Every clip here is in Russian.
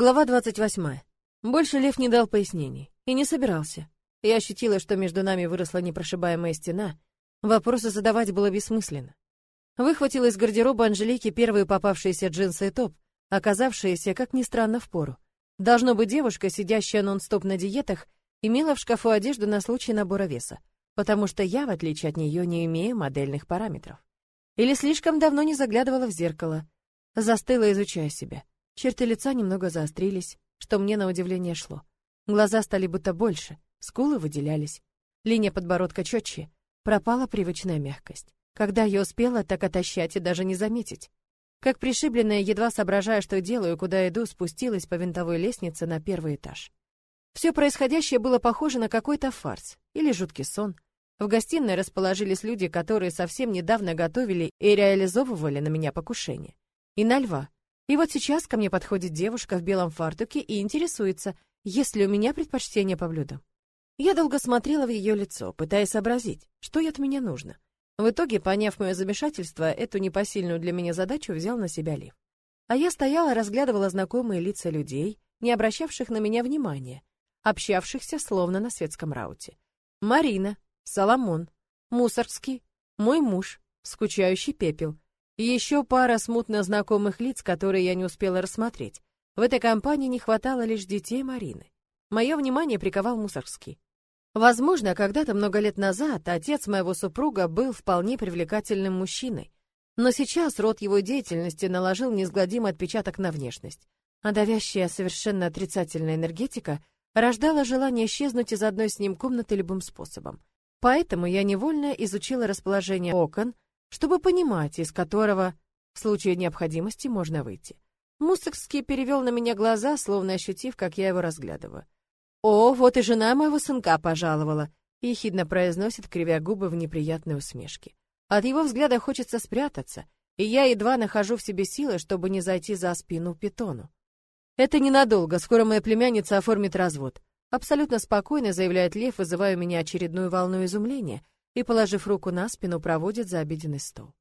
Глава 28. Больше Лев не дал пояснений. И не собирался. Я ощутила, что между нами выросла непрошибаемая стена. Вопросы задавать было бессмысленно. Выхватила из гардероба Анжелики первые попавшиеся джинсы и топ, оказавшиеся, как ни странно, в пору. Должно быть, девушка, сидящая нон-стоп на диетах, имела в шкафу одежду на случай набора веса, потому что я, в отличие от нее, не имею модельных параметров. Или слишком давно не заглядывала в зеркало. Застыла, изучая себя. Черты лица немного заострились, что мне на удивление шло. Глаза стали будто больше, скулы выделялись. Линия подбородка четче, пропала привычная мягкость. Когда я успела так отощать и даже не заметить. Как пришибленная, едва соображая, что делаю, куда иду, спустилась по винтовой лестнице на первый этаж. Все происходящее было похоже на какой-то фарс или жуткий сон. В гостиной расположились люди, которые совсем недавно готовили и реализовывали на меня покушение. И на льва, и вот сейчас ко мне подходит девушка в белом фартуке и интересуется, есть ли у меня предпочтение по блюдам. Я долго смотрела в ее лицо, пытаясь сообразить, что ей от меня нужно. В итоге, поняв мое замешательство, эту непосильную для меня задачу взял на себя Лив. А я стояла, разглядывала знакомые лица людей, не обращавших на меня внимания, общавшихся словно на светском рауте. Марина, Соломон, Мусоргский, мой муж, скучающий пепел — еще пара смутно знакомых лиц, которые я не успела рассмотреть. В этой компании не хватало лишь детей Марины. Мое внимание приковал Мусоргский. Возможно, когда-то много лет назад отец моего супруга был вполне привлекательным мужчиной, но сейчас род его деятельности наложил неизгладимый отпечаток на внешность, а давящая совершенно отрицательная энергетика рождала желание исчезнуть из одной с ним комнаты любым способом. Поэтому я невольно изучила расположение окон, чтобы понимать, из которого в случае необходимости можно выйти. Мусоргский перевел на меня глаза, словно ощутив, как я его разглядываю. «О, вот и жена моего сынка пожаловала», — ехидно произносит, кривя губы в неприятной усмешке. От его взгляда хочется спрятаться, и я едва нахожу в себе силы, чтобы не зайти за спину питону. «Это ненадолго, скоро моя племянница оформит развод», — абсолютно спокойно заявляет Лев, вызывая у меня очередную волну изумления — и, положив руку на спину, проводит за обеденный стол.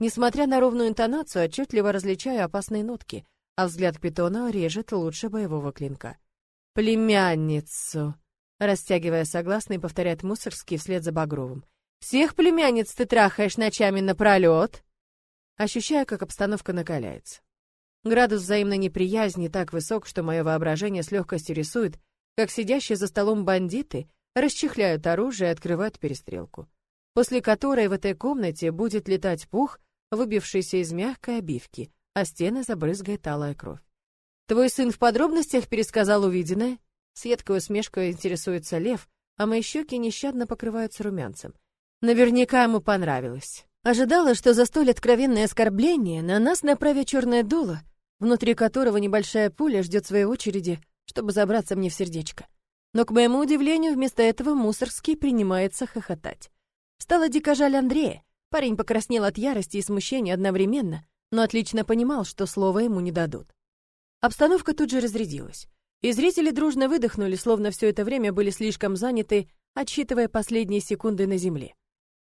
Несмотря на ровную интонацию, отчетливо различаю опасные нотки, а взгляд питона режет лучше боевого клинка. «Племянницу!» Растягивая согласно, повторяет Мусорский вслед за Багровым. «Всех племянниц ты трахаешь ночами напролет?» Ощущаю, как обстановка накаляется. Градус взаимной неприязни так высок, что мое воображение с легкостью рисует, как сидящие за столом бандиты расчехляют оружие и открывают перестрелку, после которой в этой комнате будет летать пух, выбившийся из мягкой обивки, а стены забрызгает алая кровь. Твой сын в подробностях пересказал увиденное? С едкой усмешкой интересуется Лев, а мои щеки нещадно покрываются румянцем. Наверняка ему понравилось. Ожидала, что за столь откровенное оскорбление на нас направят черное дуло, внутри которого небольшая пуля ждет своей очереди, чтобы забраться мне в сердечко. Но, к моему удивлению, вместо этого Мусорский принимается хохотать. Стало дико жаль Андрея. Парень покраснел от ярости и смущения одновременно, но отлично понимал, что слова ему не дадут. Обстановка тут же разрядилась. И зрители дружно выдохнули, словно все это время были слишком заняты, отсчитывая последние секунды на земле.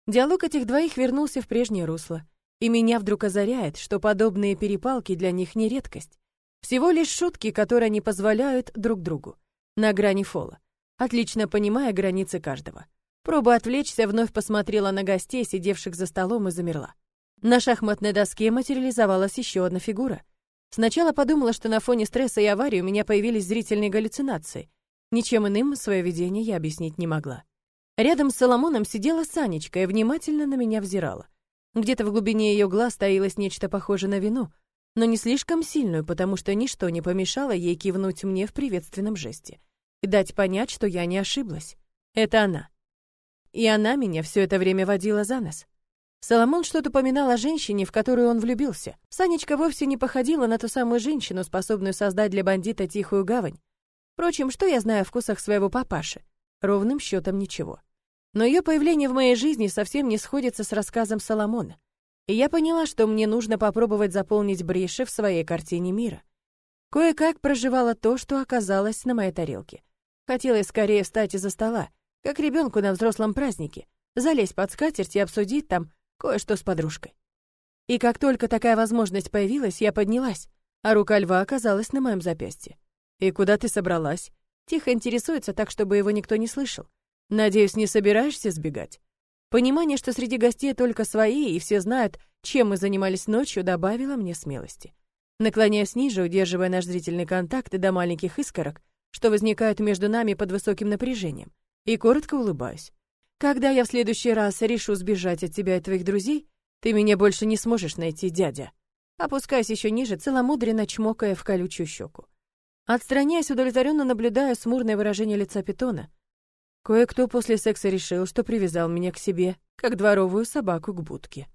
Диалог этих двоих вернулся в прежнее русло, и меня вдруг озаряет, что подобные перепалки для них не редкость. Всего лишь шутки, которые они позволяют друг другу на грани фола, отлично понимая границы каждого. Проба отвлечься, вновь посмотрела на гостей, сидевших за столом, и замерла. На шахматной доске материализовалась еще одна фигура. Сначала подумала, что на фоне стресса и аварии у меня появились зрительные галлюцинации. Ничем иным свое видение я объяснить не могла. Рядом с Соломоном сидела Санечка и внимательно на меня взирала. Где-то в глубине ее глаз таилось нечто похожее на вину, но не слишком сильную, потому что ничто не помешало ей кивнуть мне в приветственном жесте и дать понять, что я не ошиблась. Это она. И она меня все это время водила за нос. Соломон что-то упоминал о женщине, в которую он влюбился. Санечка вовсе не походила на ту самую женщину, способную создать для бандита тихую гавань. Впрочем, что я знаю о вкусах своего папаши? Ровным счетом ничего. Но ее появление в моей жизни совсем не сходится с рассказом Соломона. И я поняла, что мне нужно попробовать заполнить бреши в своей картине мира. Кое-как проживала то, что оказалось на моей тарелке. Хотелось скорее встать из-за стола, как ребенку на взрослом празднике, залезть под скатерть и обсудить там кое-что с подружкой. И как только такая возможность появилась, я поднялась, а рука льва оказалась на моем запястье. «И куда ты собралась?» Тихо интересуется так, чтобы его никто не слышал. «Надеюсь, не собираешься сбегать?» Понимание, что среди гостей только свои, и все знают, чем мы занимались ночью, добавило мне смелости. Наклоняясь ниже, удерживая наш зрительный контакт до маленьких искорок, что возникают между нами под высоким напряжением, и коротко улыбаюсь. Когда я в следующий раз решу сбежать от тебя и твоих друзей, ты меня больше не сможешь найти, дядя. Опускаясь еще ниже, целомудренно чмокая в колючую щеку. Отстраняясь, удовлетворенно наблюдая смурное выражение лица питона. Кое-кто после секса решил, что привязал меня к себе, как дворовую собаку к будке.